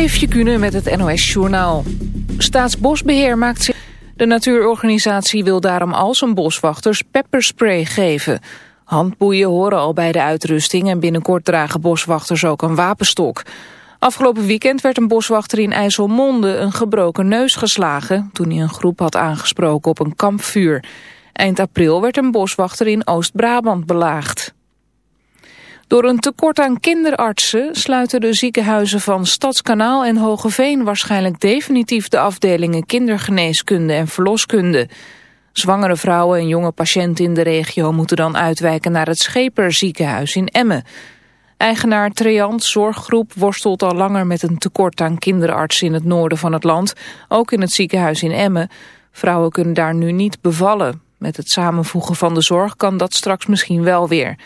Eefje Kunnen met het NOS Journaal. Staatsbosbeheer maakt zich... De natuurorganisatie wil daarom al zijn boswachters pepperspray geven. Handboeien horen al bij de uitrusting... en binnenkort dragen boswachters ook een wapenstok. Afgelopen weekend werd een boswachter in IJsselmonde... een gebroken neus geslagen... toen hij een groep had aangesproken op een kampvuur. Eind april werd een boswachter in Oost-Brabant belaagd. Door een tekort aan kinderartsen sluiten de ziekenhuizen van Stadskanaal en Hogeveen waarschijnlijk definitief de afdelingen kindergeneeskunde en verloskunde. Zwangere vrouwen en jonge patiënten in de regio moeten dan uitwijken naar het Scheper ziekenhuis in Emmen. Eigenaar Treant Zorggroep worstelt al langer met een tekort aan kinderartsen in het noorden van het land, ook in het ziekenhuis in Emmen. Vrouwen kunnen daar nu niet bevallen. Met het samenvoegen van de zorg kan dat straks misschien wel weer.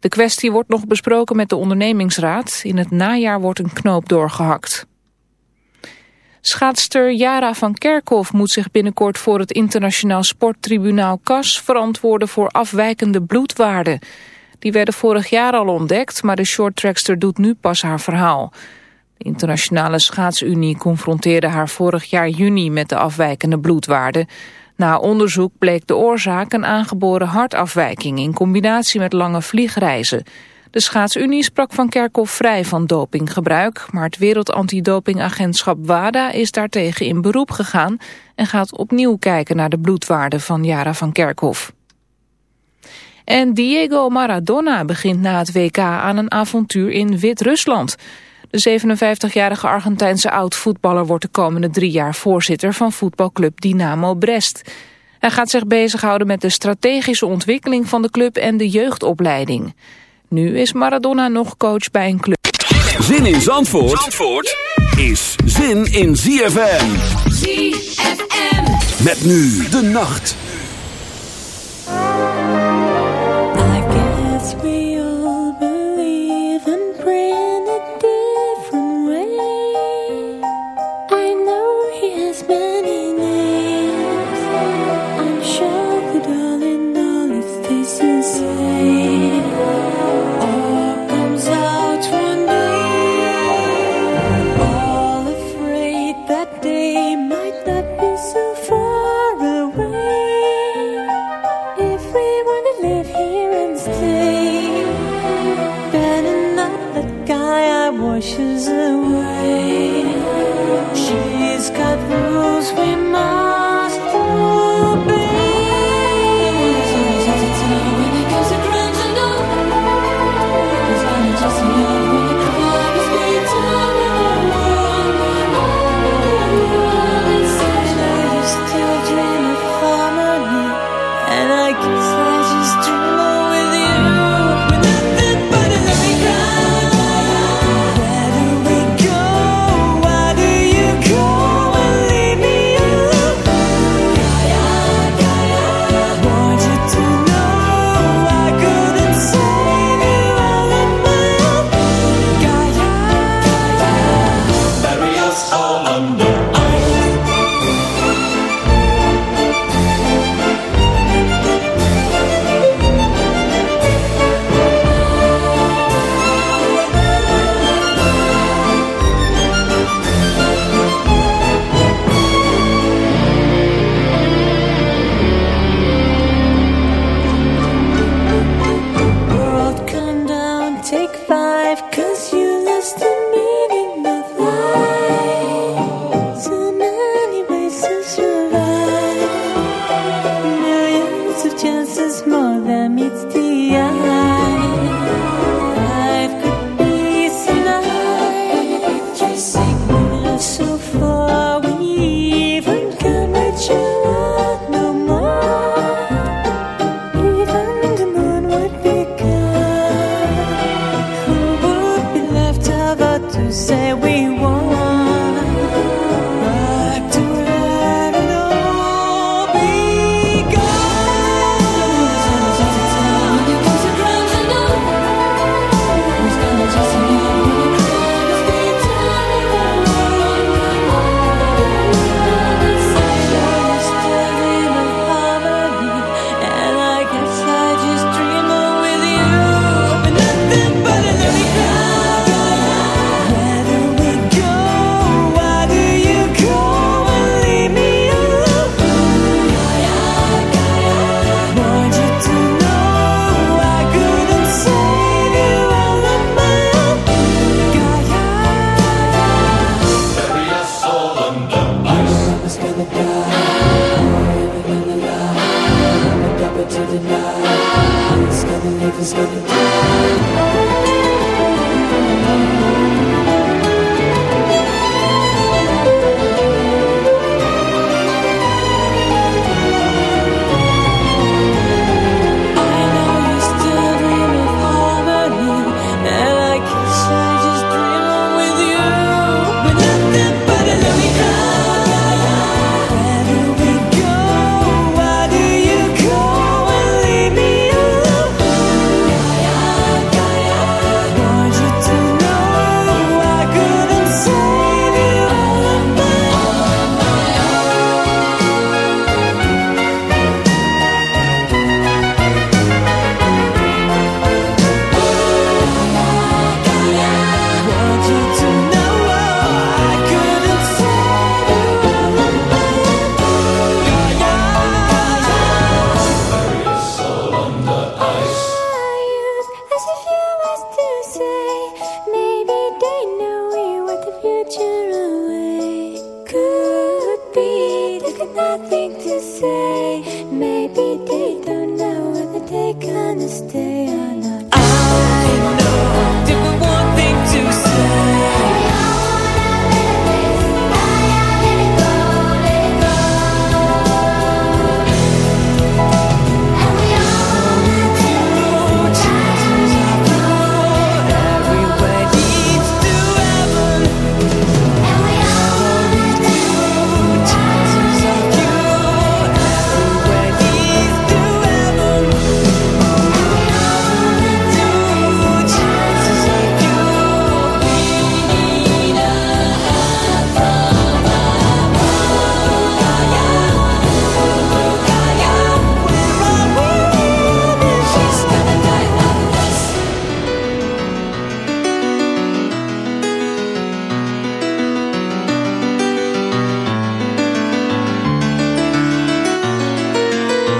De kwestie wordt nog besproken met de ondernemingsraad. In het najaar wordt een knoop doorgehakt. Schaatster Jara van Kerkhoff moet zich binnenkort voor het internationaal sporttribunaal CAS verantwoorden voor afwijkende bloedwaarden. Die werden vorig jaar al ontdekt, maar de shorttrackster doet nu pas haar verhaal. De internationale schaatsunie confronteerde haar vorig jaar juni met de afwijkende bloedwaarden. Na onderzoek bleek de oorzaak een aangeboren hartafwijking in combinatie met lange vliegreizen. De schaatsunie sprak van Kerkhoff vrij van dopinggebruik, maar het Wereld Antidopingagentschap WADA is daartegen in beroep gegaan en gaat opnieuw kijken naar de bloedwaarde van Jara van Kerkhoff. En Diego Maradona begint na het WK aan een avontuur in Wit-Rusland. De 57-jarige Argentijnse oud-voetballer wordt de komende drie jaar voorzitter van voetbalclub Dynamo Brest. Hij gaat zich bezighouden met de strategische ontwikkeling van de club en de jeugdopleiding. Nu is Maradona nog coach bij een club. Zin in Zandvoort, Zandvoort is zin in ZFM. ZFM. Met nu de nacht.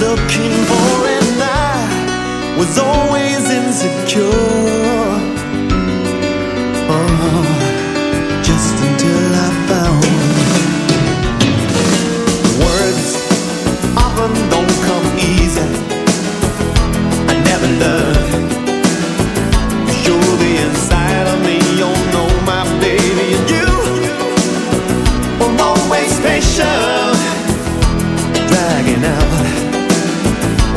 looking for and I was always insecure. Oh, Just until I found Words often don't come easy. I never learned the inside of me, oh, you know my baby And you always Dragging out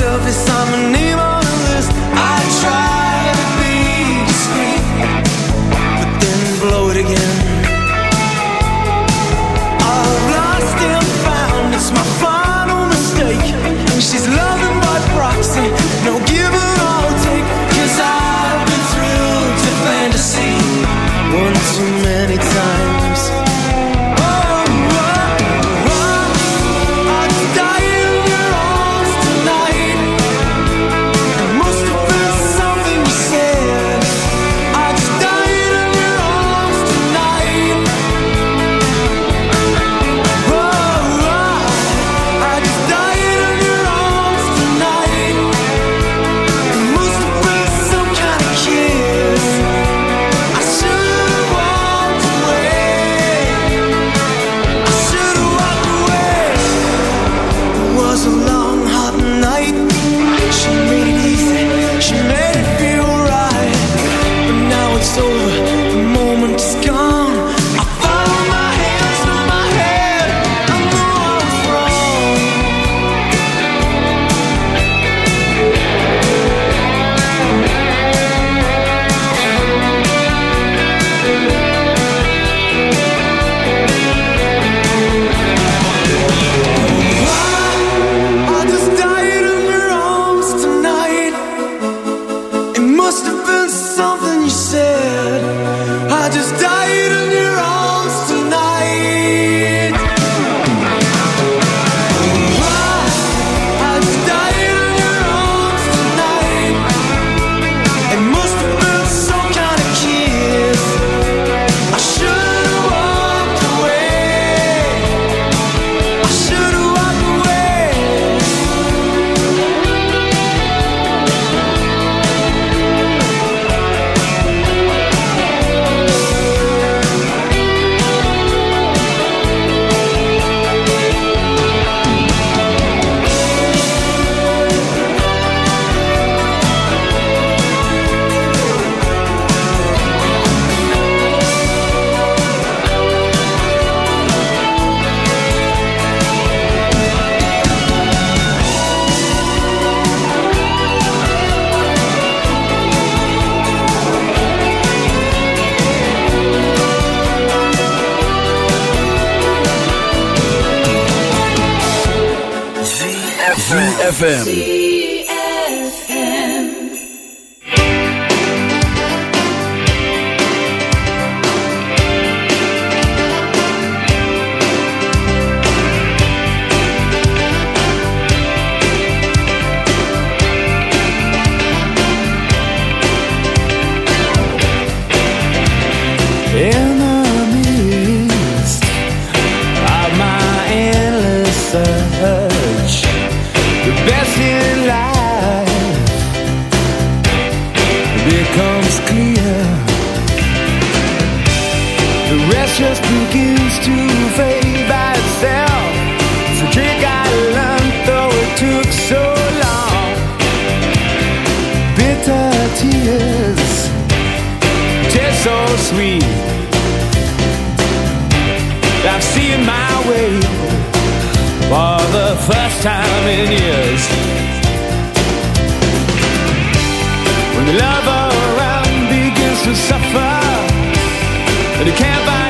selfish, I'm a name I'm seeing my way for the first time in years. When the love around begins to suffer, and you can't find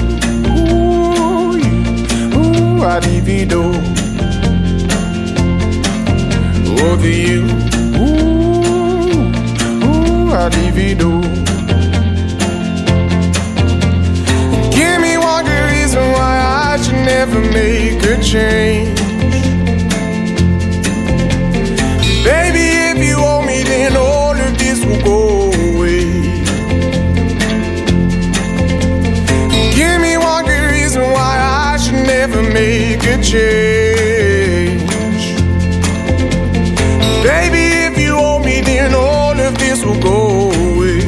I'd divido. Over you, ooh, uh, ooh, uh, I'd divido. Give me one good reason why I should never make a change. Make a change. Baby, if you owe me, then all of this will go away.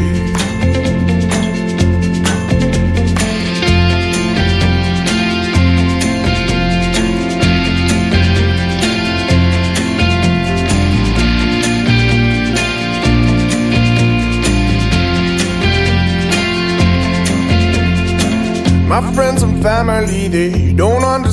My friends and family, they don't understand.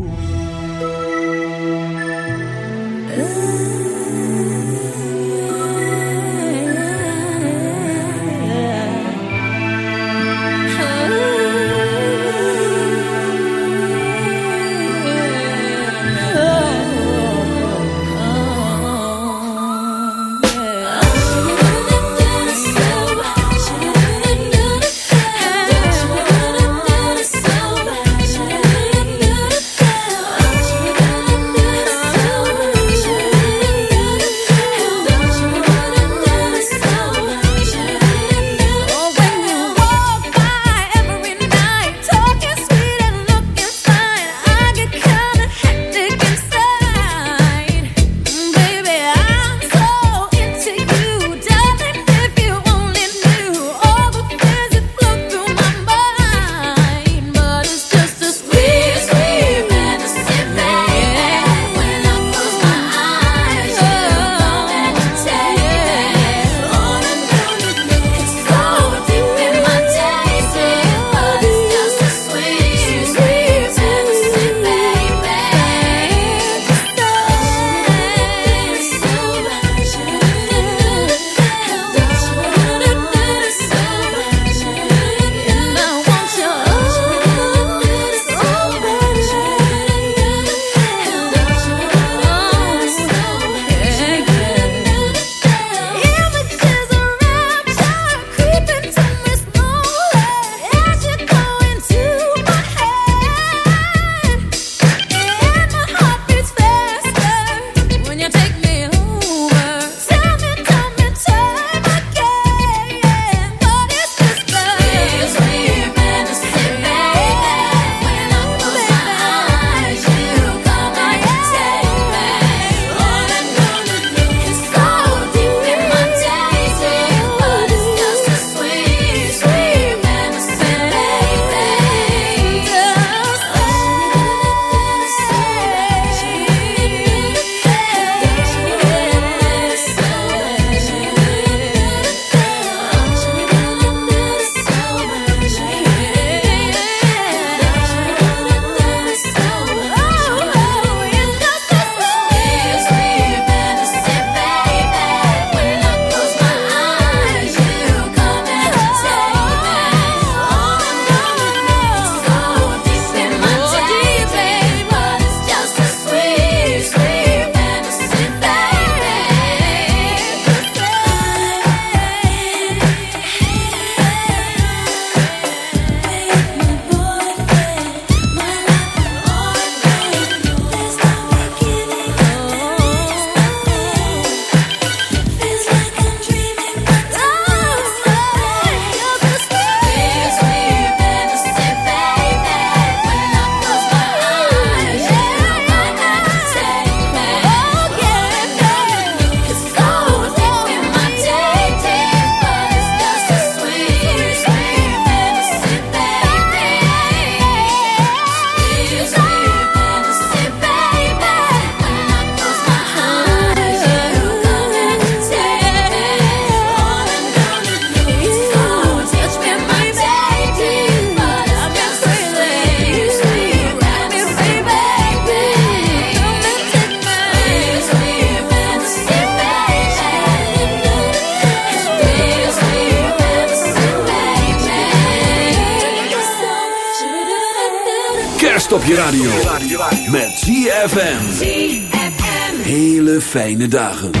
fijne dagen.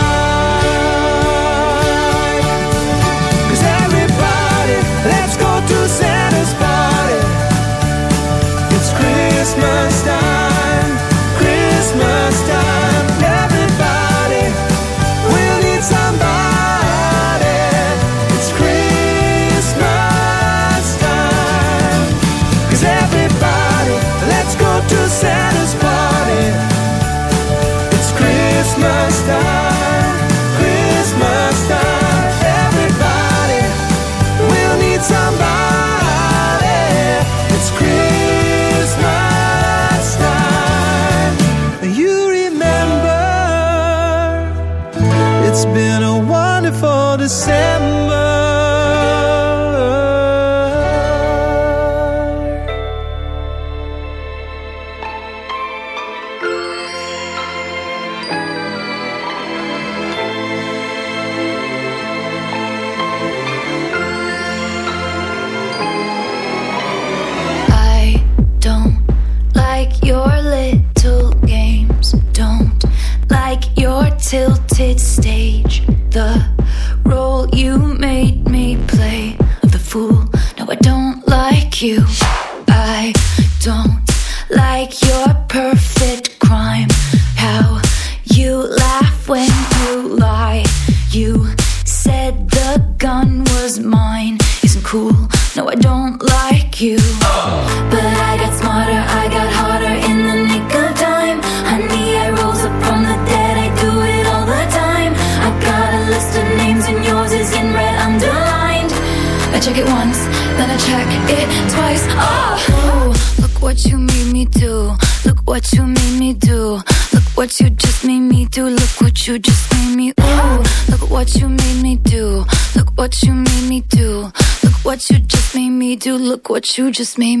you just made me.